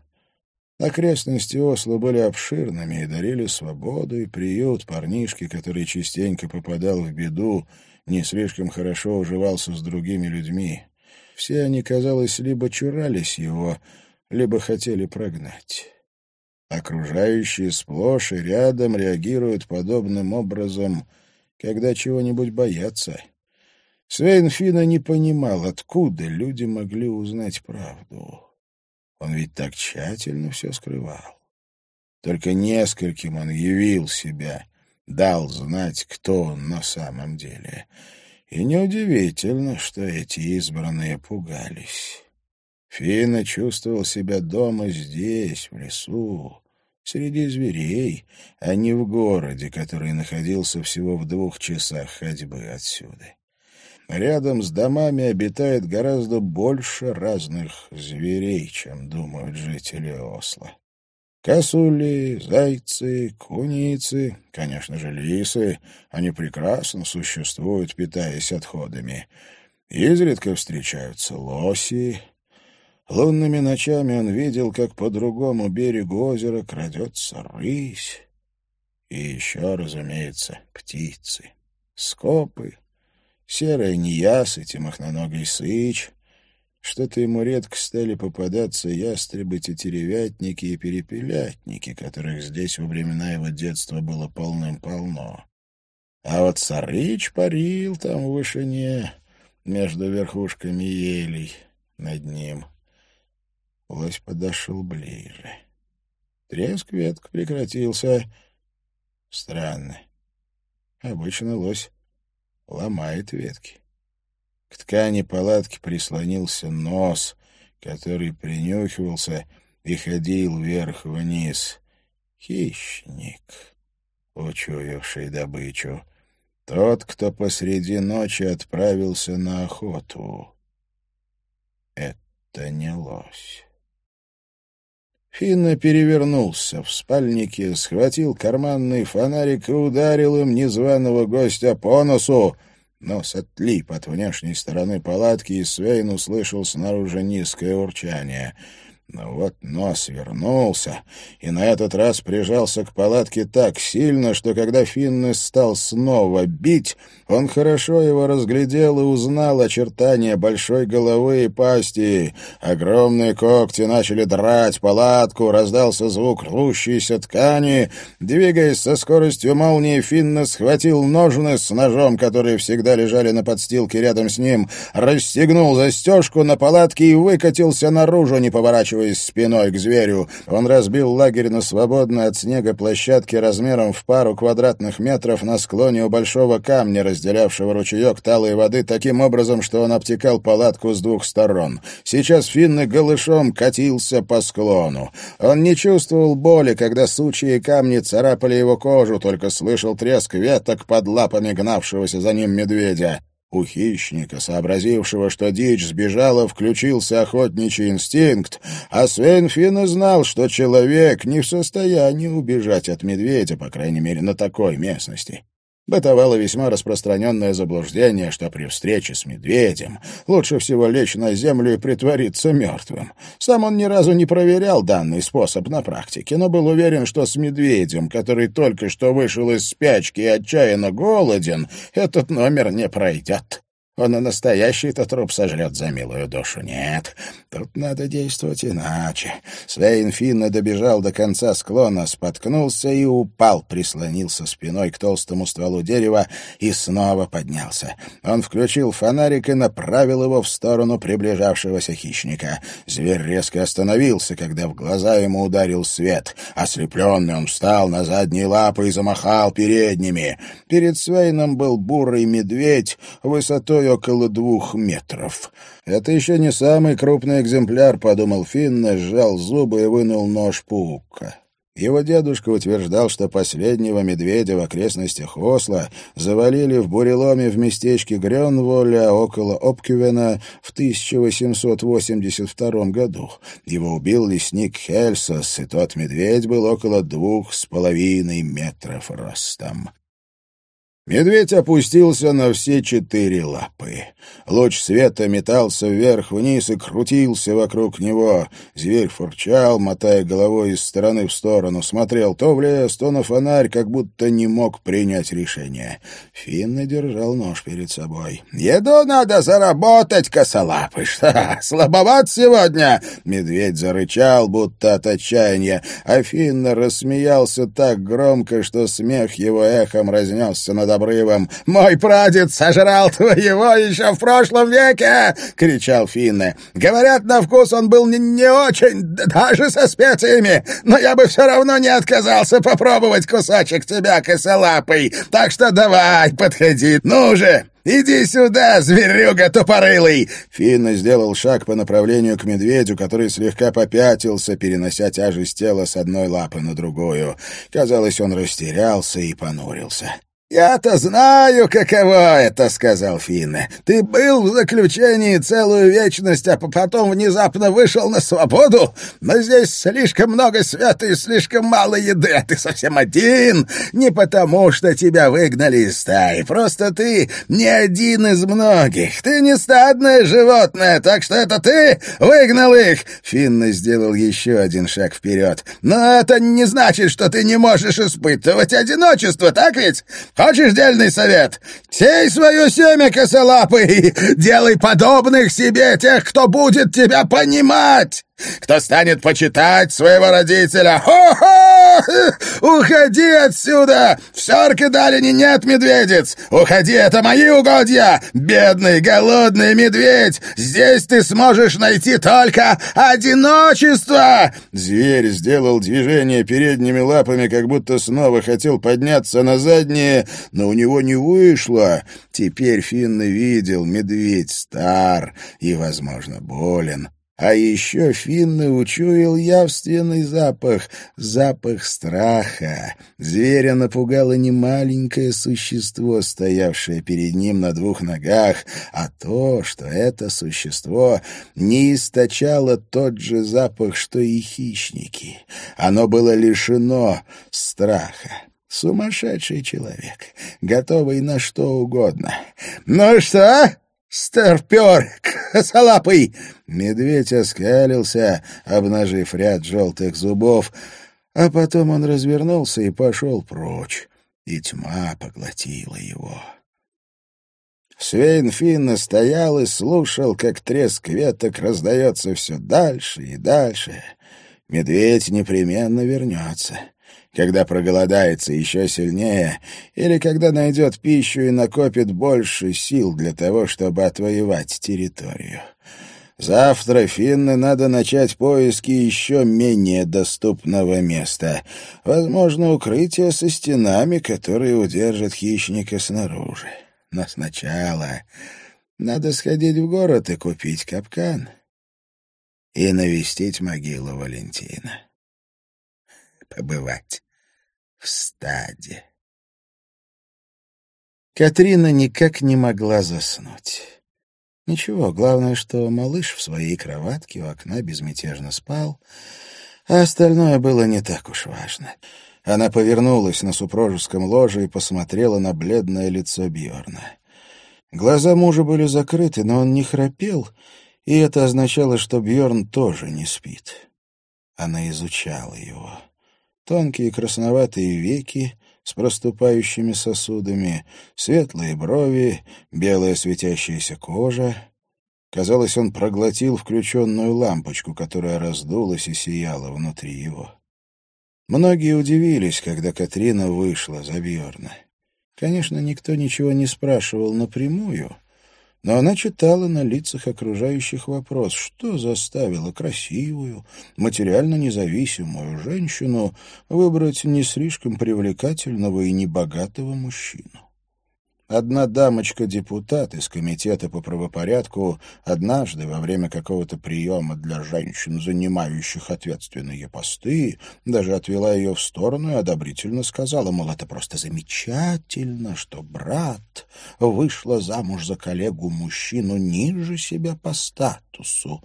Окрестности Осло были обширными и дарили свободу и приют парнишке, который частенько попадал в беду, не слишком хорошо уживался с другими людьми. Все они, казалось, либо чурались его, либо хотели прогнать. Окружающие сплошь и рядом реагируют подобным образом, когда чего-нибудь боятся. Свейнфина не понимал, откуда люди могли узнать правду. Он ведь так тщательно все скрывал. Только нескольким он явил себя, дал знать, кто он на самом деле. И неудивительно, что эти избранные пугались. Фина чувствовал себя дома здесь, в лесу, среди зверей, а не в городе, который находился всего в двух часах ходьбы отсюда. Рядом с домами обитает гораздо больше разных зверей, чем думают жители Осло. Косули, зайцы, куницы, конечно же, лисы, они прекрасно существуют, питаясь отходами. Изредка встречаются лоси, Лунными ночами он видел, как по другому берегу озера крадется рысь. И еще, разумеется, птицы. Скопы, серая неясыть и махноногий сыч, Что-то ему редко стали попадаться ястребы-тетеревятники и перепелятники, которых здесь во времена его детства было полным-полно. А вот Сарыч парил там в вышине, между верхушками елей над ним. Лось подошел ближе. Треск веток прекратился. Странно. Обычно лось ломает ветки. К ткани палатки прислонился нос, который принюхивался и ходил вверх-вниз. Хищник, учуявший добычу. Тот, кто посреди ночи отправился на охоту. Это не лось. Финна перевернулся в спальнике, схватил карманный фонарик и ударил им незваного гостя по носу. Нос отлип от внешней стороны палатки, и Свейн услышал снаружи низкое урчание — но вот нос вернулся, и на этот раз прижался к палатке так сильно, что когда Финнес стал снова бить, он хорошо его разглядел и узнал очертания большой головы и пасти. Огромные когти начали драть палатку, раздался звук рвущейся ткани. Двигаясь со скоростью молнии, Финнес схватил ножны с ножом, которые всегда лежали на подстилке рядом с ним, расстегнул застежку на палатке и выкатился наружу, не поворачиваясь поворачиваясь спиной к зверю. Он разбил лагерь на свободной от снега площадке размером в пару квадратных метров на склоне у большого камня, разделявшего ручеек талой воды таким образом, что он обтекал палатку с двух сторон. Сейчас Финны голышом катился по склону. Он не чувствовал боли, когда сучьи и камни царапали его кожу, только слышал треск веток под лапами гнавшегося за ним медведя. У хищника, сообразившего, что дичь сбежала, включился охотничий инстинкт, а Свейнфин знал, что человек не в состоянии убежать от медведя, по крайней мере, на такой местности. Бытовало весьма распространенное заблуждение, что при встрече с медведем лучше всего лечь на землю и притвориться мертвым. Сам он ни разу не проверял данный способ на практике, но был уверен, что с медведем, который только что вышел из спячки и отчаянно голоден, этот номер не пройдет. Он и настоящий-то труп сожрет за милую душу. Нет, тут надо действовать иначе. Свейн Финна добежал до конца склона, споткнулся и упал, прислонился спиной к толстому стволу дерева и снова поднялся. Он включил фонарик и направил его в сторону приближавшегося хищника. Зверь резко остановился, когда в глаза ему ударил свет. Ослепленный он встал на задние лапы и замахал передними. Перед Свейном был бурый медведь высотой около двух метров. «Это еще не самый крупный экземпляр», — подумал Финн, сжал зубы и вынул нож паука. Его дедушка утверждал, что последнего медведя в окрестностях Осло завалили в буреломе в местечке Грёнволя около Опкювена в 1882 году. Его убил лесник Хельсос, и тот медведь был около двух с половиной метров ростом. Медведь опустился на все четыре лапы. Луч света метался вверх-вниз и крутился вокруг него. Зверь фурчал, мотая головой из стороны в сторону, смотрел то в лес, то на фонарь, как будто не мог принять решение. Финн держал нож перед собой. «Еду надо заработать, косолапый! Что, слабоват сегодня?» Медведь зарычал, будто от отчаяния, а Финн рассмеялся так громко, что смех его эхом разнесся над обрывом. «Мой прадед сожрал твоего еще в прошлом веке!» — кричал Финне. «Говорят, на вкус он был не, не очень, даже со специями, но я бы все равно не отказался попробовать кусочек тебя косолапый, так что давай, подходи, ну же!» «Иди сюда, зверюга тупорылый!» Финна сделал шаг по направлению к медведю, который слегка попятился, перенося тяжесть тела с одной лапы на другую. Казалось, он растерялся и понурился. «Я-то знаю, каково это», — сказал Финне. «Ты был в заключении целую вечность, а потом внезапно вышел на свободу, но здесь слишком много света и слишком мало еды, а ты совсем один. Не потому, что тебя выгнали из стаи, просто ты не один из многих. Ты не стадное животное, так что это ты выгнал их». Финне сделал еще один шаг вперед. «Но это не значит, что ты не можешь испытывать одиночество, так ведь?» Хочешь дельный совет? Сей свое семя, косолапый! Делай подобных себе тех, кто будет тебя понимать! Кто станет почитать своего родителя? Хо-хо! Уходи отсюда! В Сёрке-Далине нет медведец! Уходи, это мои угодья! Бедный, голодный медведь! Здесь ты сможешь найти только одиночество!» Зверь сделал движение передними лапами, как будто снова хотел подняться на задние, но у него не вышло. Теперь Финн видел, медведь стар и, возможно, болен. А еще Финны учуял явственный запах, запах страха. Зверя напугало не маленькое существо, стоявшее перед ним на двух ногах, а то, что это существо не источало тот же запах, что и хищники. Оно было лишено страха. Сумасшедший человек, готовый на что угодно. «Ну что, старпер косолапый!» Медведь оскалился, обнажив ряд желтых зубов, а потом он развернулся и пошел прочь, и тьма поглотила его. Свейн Финна стоял и слушал, как треск веток раздается все дальше и дальше. Медведь непременно вернется когда проголодается еще сильнее, или когда найдет пищу и накопит больше сил для того, чтобы отвоевать территорию. Завтра Финны надо начать поиски еще менее доступного места. Возможно, укрытие со стенами, которые удержат хищника снаружи. Но сначала надо сходить в город и купить капкан и навестить могилу Валентина побывать в стаде. Катрина никак не могла заснуть. Ничего, главное, что малыш в своей кроватке у окна безмятежно спал, а остальное было не так уж важно. Она повернулась на супружеском ложе и посмотрела на бледное лицо Бьорна. Глаза мужа были закрыты, но он не храпел, и это означало, что Бьорн тоже не спит. Она изучала его. Тонкие красноватые веки с проступающими сосудами, светлые брови, белая светящаяся кожа. Казалось, он проглотил включенную лампочку, которая раздулась и сияла внутри его. Многие удивились, когда Катрина вышла за Бьорна. Конечно, никто ничего не спрашивал напрямую — но она читала на лицах окружающих вопрос, что заставило красивую, материально независимую женщину выбрать не слишком привлекательного и небогатого мужчину. Одна дамочка-депутат из комитета по правопорядку однажды во время какого-то приема для женщин, занимающих ответственные посты, даже отвела ее в сторону и одобрительно сказала, мол, это просто замечательно, что брат вышла замуж за коллегу-мужчину ниже себя по статусу.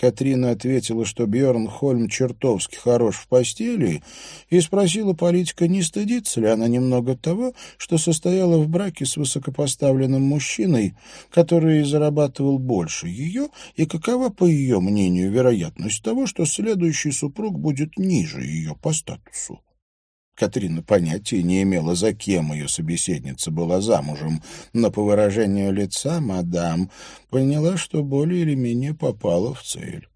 Катрина ответила, что Бьорн Хольм чертовски хорош в постели, и спросила политика, не стыдится ли она немного того, что состояла в браке с высокопоставленным мужчиной, который зарабатывал больше ее, и какова, по ее мнению, вероятность того, что следующий супруг будет ниже ее по статусу. Катрина понятия не имела, за кем ее собеседница была замужем, но по выражению лица мадам поняла, что более или менее попала в цель.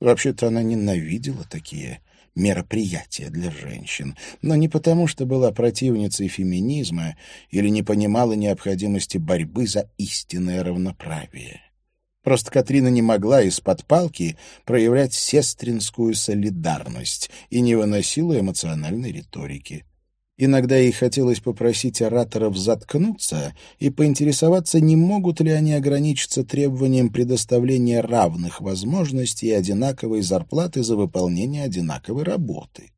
Вообще-то она ненавидела такие мероприятия для женщин, но не потому, что была противницей феминизма или не понимала необходимости борьбы за истинное равноправие. Просто Катрина не могла из-под палки проявлять сестринскую солидарность и не выносила эмоциональной риторики. Иногда ей хотелось попросить ораторов заткнуться и поинтересоваться, не могут ли они ограничиться требованием предоставления равных возможностей и одинаковой зарплаты за выполнение одинаковой работы.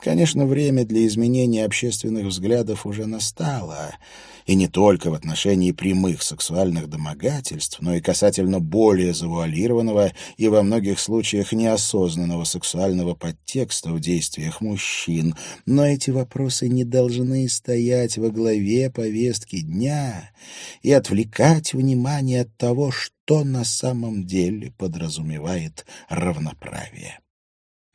Конечно, время для изменения общественных взглядов уже настало, и не только в отношении прямых сексуальных домогательств, но и касательно более завуалированного и во многих случаях неосознанного сексуального подтекста в действиях мужчин. Но эти вопросы не должны стоять во главе повестки дня и отвлекать внимание от того, что на самом деле подразумевает равноправие.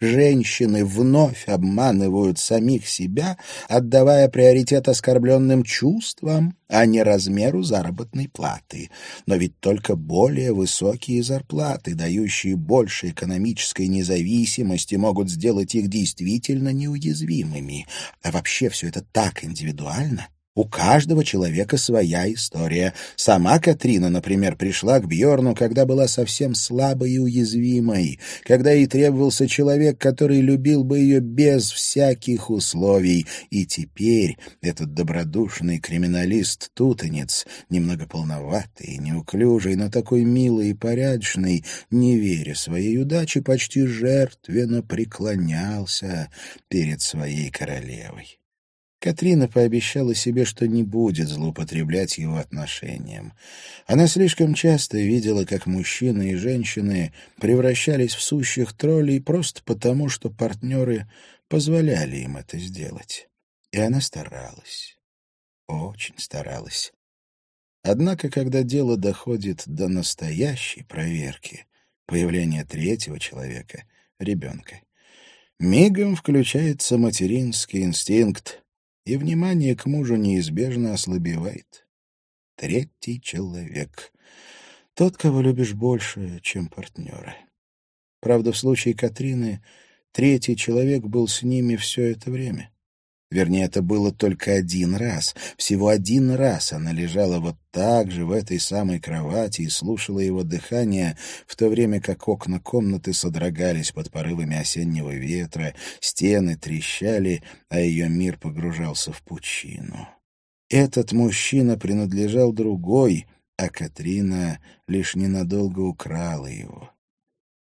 Женщины вновь обманывают самих себя, отдавая приоритет оскорбленным чувствам, а не размеру заработной платы. Но ведь только более высокие зарплаты, дающие больше экономической независимости, могут сделать их действительно неуязвимыми. А вообще все это так индивидуально. У каждого человека своя история. Сама Катрина, например, пришла к Бьорну, когда была совсем слабой и уязвимой, когда ей требовался человек, который любил бы ее без всяких условий. И теперь этот добродушный криминалист-тутанец, немного полноватый, неуклюжий, но такой милый и порядочный, не веря своей удаче, почти жертвенно преклонялся перед своей королевой. Катрина пообещала себе, что не будет злоупотреблять его отношением. Она слишком часто видела, как мужчины и женщины превращались в сущих троллей просто потому, что партнеры позволяли им это сделать. И она старалась. Очень старалась. Однако, когда дело доходит до настоящей проверки, появления третьего человека, ребенка, мигом включается материнский инстинкт, и внимание к мужу неизбежно ослабевает. Третий человек. Тот, кого любишь больше, чем партнера. Правда, в случае Катрины третий человек был с ними все это время. Вернее, это было только один раз. Всего один раз она лежала вот так же в этой самой кровати и слушала его дыхание, в то время как окна комнаты содрогались под порывами осеннего ветра, стены трещали, а ее мир погружался в пучину. Этот мужчина принадлежал другой, а Катрина лишь ненадолго украла его.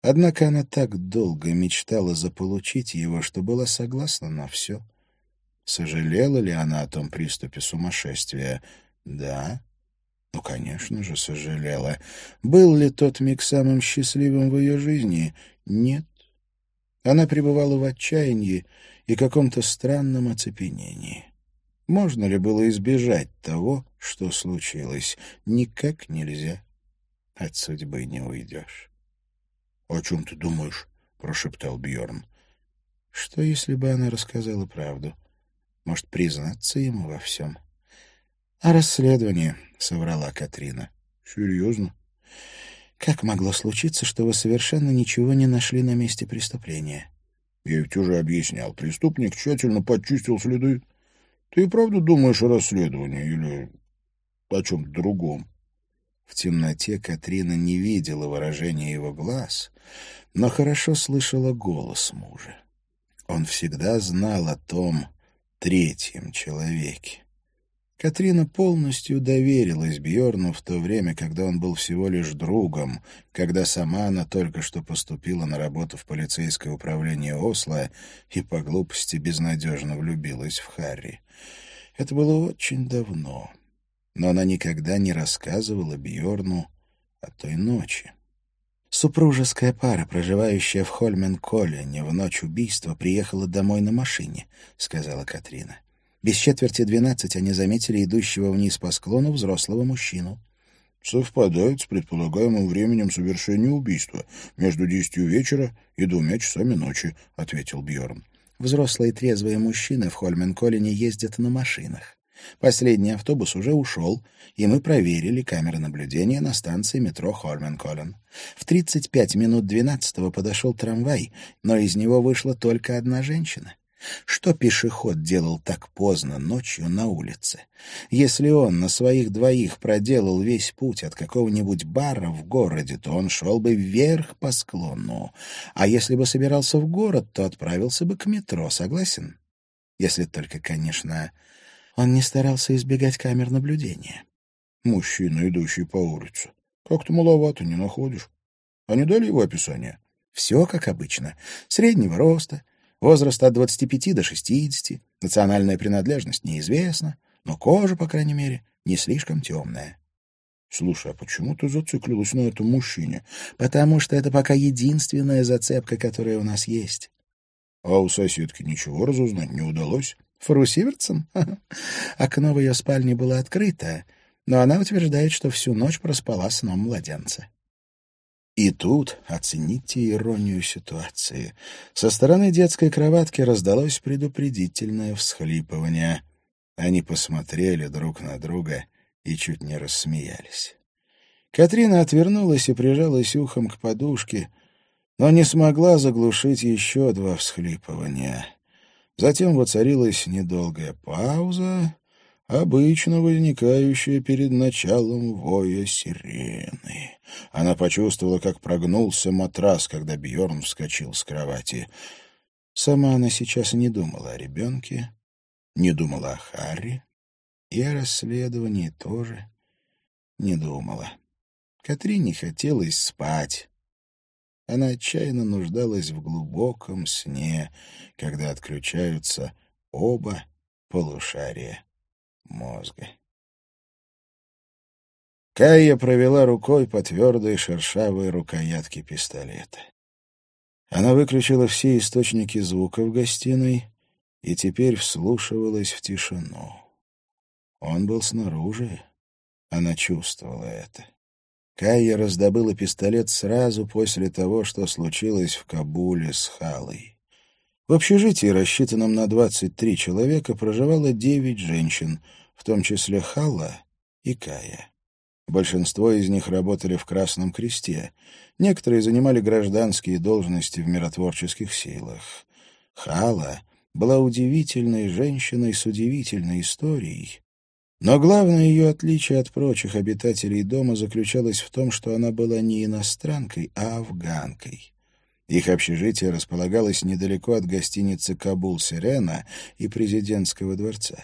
Однако она так долго мечтала заполучить его, что была согласна на все — Сожалела ли она о том приступе сумасшествия? Да. Ну, конечно же, сожалела. Был ли тот миг самым счастливым в ее жизни? Нет. Она пребывала в отчаянии и каком-то странном оцепенении. Можно ли было избежать того, что случилось? Никак нельзя. От судьбы не уйдешь. — О чем ты думаешь? — прошептал Бьорн. Что, если бы она рассказала правду? — может, признаться ему во всем? — А расследование, — соврала Катрина. — Серьезно? — Как могло случиться, что вы совершенно ничего не нашли на месте преступления? — Я ведь уже объяснял. Преступник тщательно подчистил следы. Ты и правда думаешь о расследовании или о чем-то другом? В темноте Катрина не видела выражения его глаз, но хорошо слышала голос мужа. Он всегда знал о том, третьем человеке. Катрина полностью доверилась Бьорну в то время, когда он был всего лишь другом, когда сама она только что поступила на работу в полицейское управление Осло и по глупости безнадежно влюбилась в Харри. Это было очень давно, но она никогда не рассказывала Бьорну о той ночи. Супружеская пара, проживающая в Хольмен-Коллене в ночь убийства, приехала домой на машине, — сказала Катрина. Без четверти двенадцать они заметили идущего вниз по склону взрослого мужчину. — Совпадает с предполагаемым временем совершения убийства между десятью вечера и двумя часами ночи, — ответил Бьорн. Взрослые трезвые мужчины в Хольмен-Коллене ездят на машинах. Последний автобус уже ушел, и мы проверили камеры наблюдения на станции метро Хормен-Коллен. В 35 минут 12 подошел трамвай, но из него вышла только одна женщина. Что пешеход делал так поздно ночью на улице? Если он на своих двоих проделал весь путь от какого-нибудь бара в городе, то он шел бы вверх по склону. А если бы собирался в город, то отправился бы к метро, согласен? Если только, конечно, он не старался избегать камер наблюдения. Мужчина, идущий по улице. Как-то маловато, не находишь? Они дали его описание? Все как обычно. Среднего роста, возраст от 25 до 60, национальная принадлежность неизвестна, но кожа, по крайней мере, не слишком темная. Слушай, а почему ты зациклилась на этом мужчине? Потому что это пока единственная зацепка, которая у нас есть. А у соседки ничего разузнать не удалось? Фру Сиверсон? Окно в ее спальне было открыто, но она утверждает, что всю ночь проспала сном младенца. И тут, оцените иронию ситуации, со стороны детской кроватки раздалось предупредительное всхлипывание. Они посмотрели друг на друга и чуть не рассмеялись. Катрина отвернулась и прижалась ухом к подушке, но не смогла заглушить еще два всхлипывания. Затем воцарилась недолгая пауза, обычно возникающая перед началом воя сирены. Она почувствовала, как прогнулся матрас, когда Бьорн вскочил с кровати. Сама она сейчас не думала о ребенке, не думала о Харри, и о расследовании тоже не думала. Катрине хотелось спать. Она отчаянно нуждалась в глубоком сне, когда отключаются оба полушария мозга. Кая провела рукой по твердой шершавой рукоятке пистолета. Она выключила все источники звука в гостиной и теперь вслушивалась в тишину. Он был снаружи. Она чувствовала это. Кайя раздобыла пистолет сразу после того, что случилось в Кабуле с Халой. В общежитии, рассчитанном на 23 человека, проживало 9 женщин, в том числе Хала и Кая. Большинство из них работали в Красном Кресте. Некоторые занимали гражданские должности в миротворческих силах. Хала была удивительной женщиной с удивительной историей. Но главное ее отличие от прочих обитателей дома заключалось в том, что она была не иностранкой, а афганкой. Их общежитие располагалось недалеко от гостиницы «Кабул-Сирена» и президентского дворца.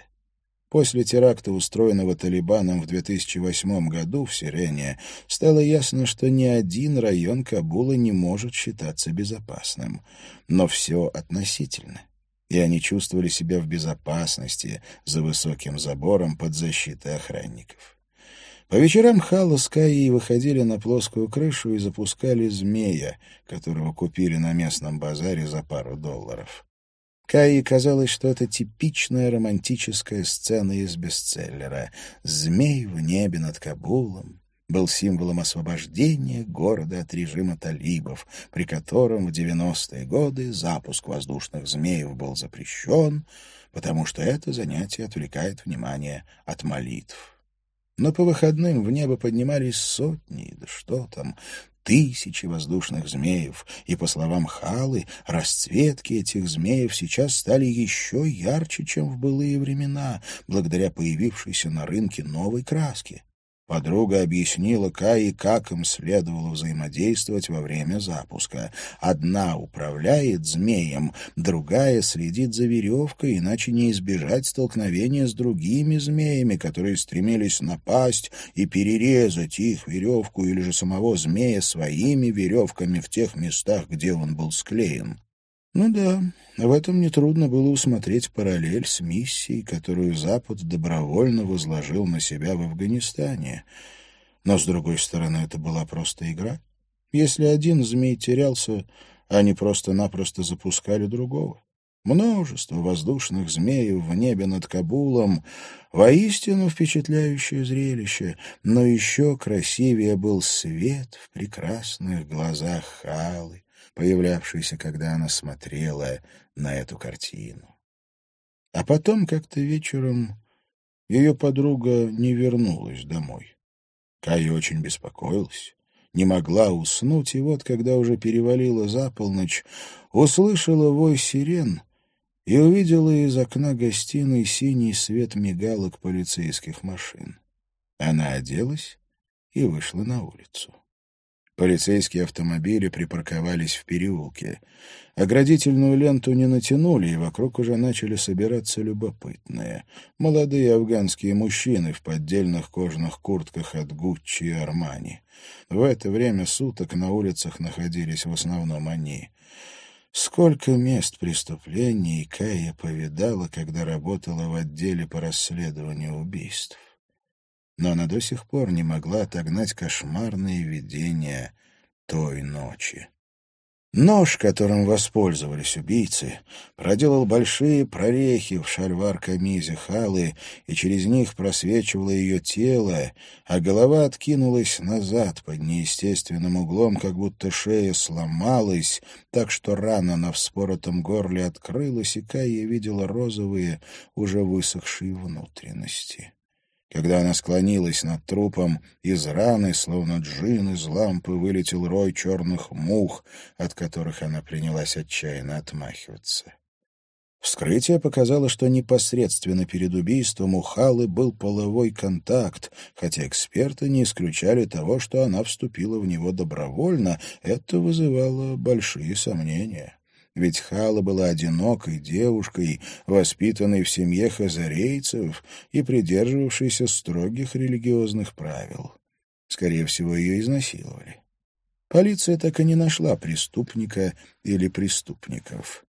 После теракта, устроенного Талибаном в 2008 году в Сирене, стало ясно, что ни один район Кабула не может считаться безопасным. Но все относительно. И они чувствовали себя в безопасности за высоким забором под защитой охранников. По вечерам Хала с Каей выходили на плоскую крышу и запускали змея, которого купили на местном базаре за пару долларов. Каи казалось, что это типичная романтическая сцена из бестселлера «Змей в небе над Кабулом» был символом освобождения города от режима талибов, при котором в 90-е годы запуск воздушных змеев был запрещен, потому что это занятие отвлекает внимание от молитв. Но по выходным в небо поднимались сотни, да что там, тысячи воздушных змеев, и, по словам Халы, расцветки этих змеев сейчас стали еще ярче, чем в былые времена, благодаря появившейся на рынке новой краске. Подруга объяснила Кае, как им следовало взаимодействовать во время запуска. Одна управляет змеем, другая следит за веревкой, иначе не избежать столкновения с другими змеями, которые стремились напасть и перерезать их веревку или же самого змея своими веревками в тех местах, где он был склеен. Ну да, в этом нетрудно было усмотреть параллель с миссией, которую Запад добровольно возложил на себя в Афганистане. Но, с другой стороны, это была просто игра. Если один змей терялся, они просто-напросто запускали другого. Множество воздушных змеев в небе над Кабулом — воистину впечатляющее зрелище, но еще красивее был свет в прекрасных глазах Халы появлявшийся, когда она смотрела на эту картину. А потом как-то вечером ее подруга не вернулась домой. Кая очень беспокоилась, не могла уснуть, и вот, когда уже перевалила за полночь, услышала вой сирен и увидела из окна гостиной синий свет мигалок полицейских машин. Она оделась и вышла на улицу. Полицейские автомобили припарковались в переулке. Оградительную ленту не натянули, и вокруг уже начали собираться любопытные. Молодые афганские мужчины в поддельных кожаных куртках от Гуччи и Армани. В это время суток на улицах находились в основном они. Сколько мест преступлений Кая повидала, когда работала в отделе по расследованию убийств но она до сих пор не могла отогнать кошмарные видения той ночи. Нож, которым воспользовались убийцы, проделал большие прорехи в шальвар-камизе Халы, и через них просвечивало ее тело, а голова откинулась назад под неестественным углом, как будто шея сломалась, так что рана на вспоротом горле открылась, и Кайя видела розовые, уже высохшие внутренности. Когда она склонилась над трупом, из раны, словно джин из лампы, вылетел рой черных мух, от которых она принялась отчаянно отмахиваться. Вскрытие показало, что непосредственно перед убийством у Халы был половой контакт, хотя эксперты не исключали того, что она вступила в него добровольно, это вызывало большие сомнения ведь Хала была одинокой девушкой, воспитанной в семье хазарейцев и придерживавшейся строгих религиозных правил. Скорее всего, ее изнасиловали. Полиция так и не нашла преступника или преступников.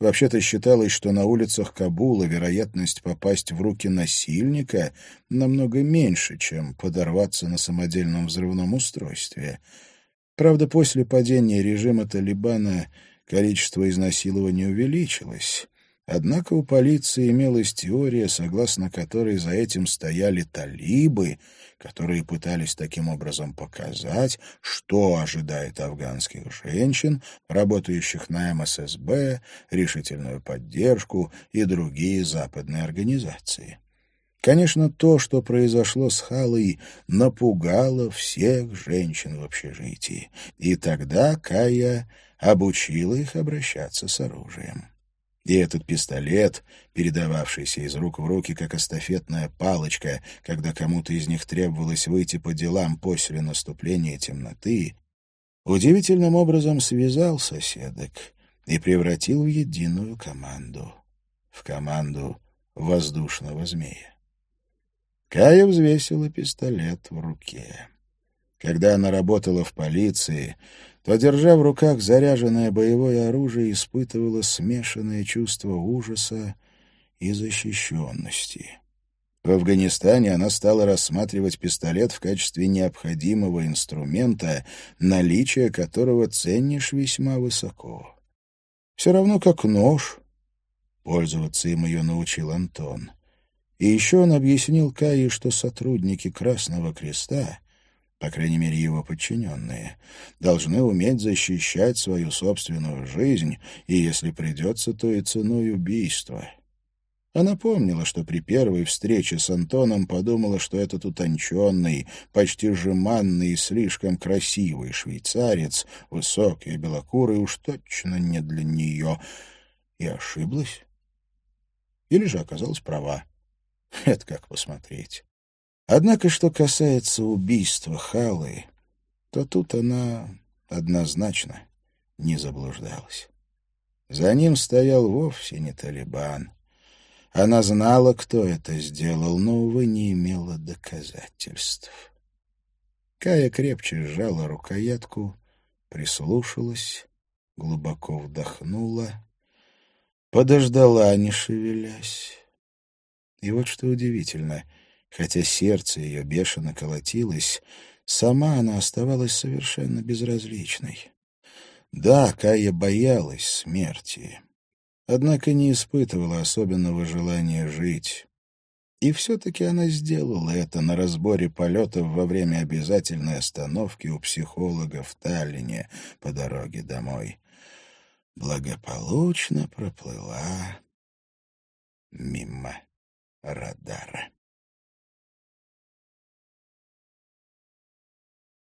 Вообще-то считалось, что на улицах Кабула вероятность попасть в руки насильника намного меньше, чем подорваться на самодельном взрывном устройстве. Правда, после падения режима Талибана количество изнасилований увеличилось. Однако у полиции имелась теория, согласно которой за этим стояли талибы, которые пытались таким образом показать, что ожидает афганских женщин, работающих на МССБ, решительную поддержку и другие западные организации. Конечно, то, что произошло с Халой, напугало всех женщин в общежитии. И тогда Кая обучила их обращаться с оружием. И этот пистолет, передававшийся из рук в руки, как эстафетная палочка, когда кому-то из них требовалось выйти по делам после наступления темноты, удивительным образом связал соседок и превратил в единую команду. В команду воздушного змея. Кая взвесила пистолет в руке. Когда она работала в полиции, то, держа в руках заряженное боевое оружие, испытывала смешанное чувство ужаса и защищенности. В Афганистане она стала рассматривать пистолет в качестве необходимого инструмента, наличие которого ценишь весьма высоко. Все равно как нож. Пользоваться им ее научил Антон. И еще он объяснил Кае, что сотрудники Красного Креста по крайней мере его подчиненные, должны уметь защищать свою собственную жизнь, и, если придется, то и ценой убийства. Она помнила, что при первой встрече с Антоном подумала, что этот утонченный, почти жеманный и слишком красивый швейцарец, высокий и белокурый, уж точно не для нее. И ошиблась. Или же оказалась права. Это как посмотреть. Однако, что касается убийства Халы, то тут она однозначно не заблуждалась. За ним стоял вовсе не Талибан. Она знала, кто это сделал, но, увы, не имела доказательств. Кая крепче сжала рукоятку, прислушалась, глубоко вдохнула, подождала, не шевелясь. И вот что удивительно — Хотя сердце ее бешено колотилось, сама она оставалась совершенно безразличной. Да, Кая боялась смерти, однако не испытывала особенного желания жить. И все-таки она сделала это на разборе полетов во время обязательной остановки у психолога в Таллине по дороге домой. Благополучно проплыла мимо радара.